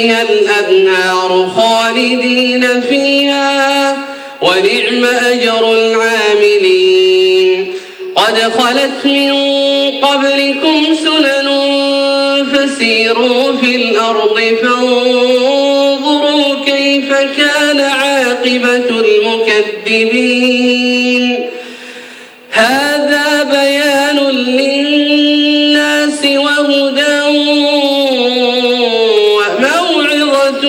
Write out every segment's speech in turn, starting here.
تحتها الأنهار خالدين فيها ونعم أجر العاملين. قد خلت من قبلكم سنن فسيروا في الأرض فانظروا كيف كان عاقبة المكذبين. هذا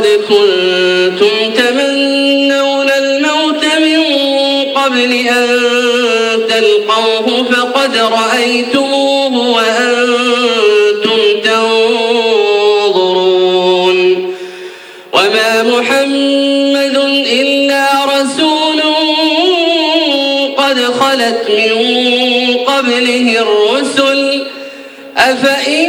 ولقد كنتم تمنون الموت من قبل أن تلقوه فقد رأيتموه وأنتم تنظرون وما محمد إلا رسول قد خلت من قبله الرسل أفإن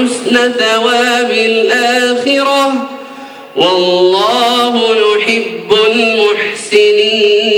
وحسن ثواب الآخرة والله يحب المحسنين.